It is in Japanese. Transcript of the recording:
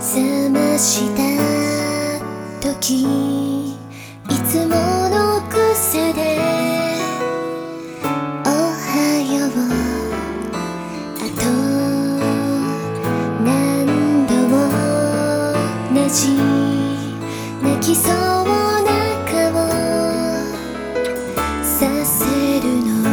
覚ました時いつもの癖で「おはよう」あと何度も同じ泣きそうなをさせるの